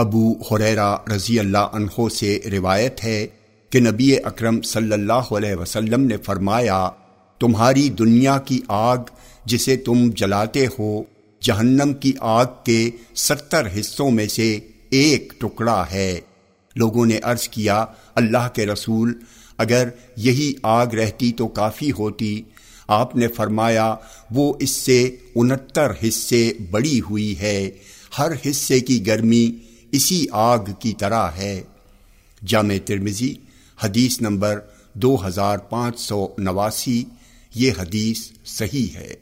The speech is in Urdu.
ابو حریرا رضی اللہ عنہ سے روایت ہے کہ نبی اکرم صلی اللہ علیہ وسلم نے فرمایا، تمہاری دنیا کی آگ جسے تم جلاتے ہو، جہنم کی آگ کے ستر حصوں میں سے ایک ٹکڑا ہے۔ لوگوں نے عرض کیا، اللہ کے رسول، اگر یہی آگ رہتی تو کافی ہوتی۔ آپ نے فرمایا، وہ اس سے انہتر حصے بڑی ہوئی ہے۔ ہر حصے کی گرمی اسی آگ کی طرح ہے۔ جامع ترمزی حدیث نمبر دو ہزار پانچ سو نواسی، یہ حدیث صحیح ہے۔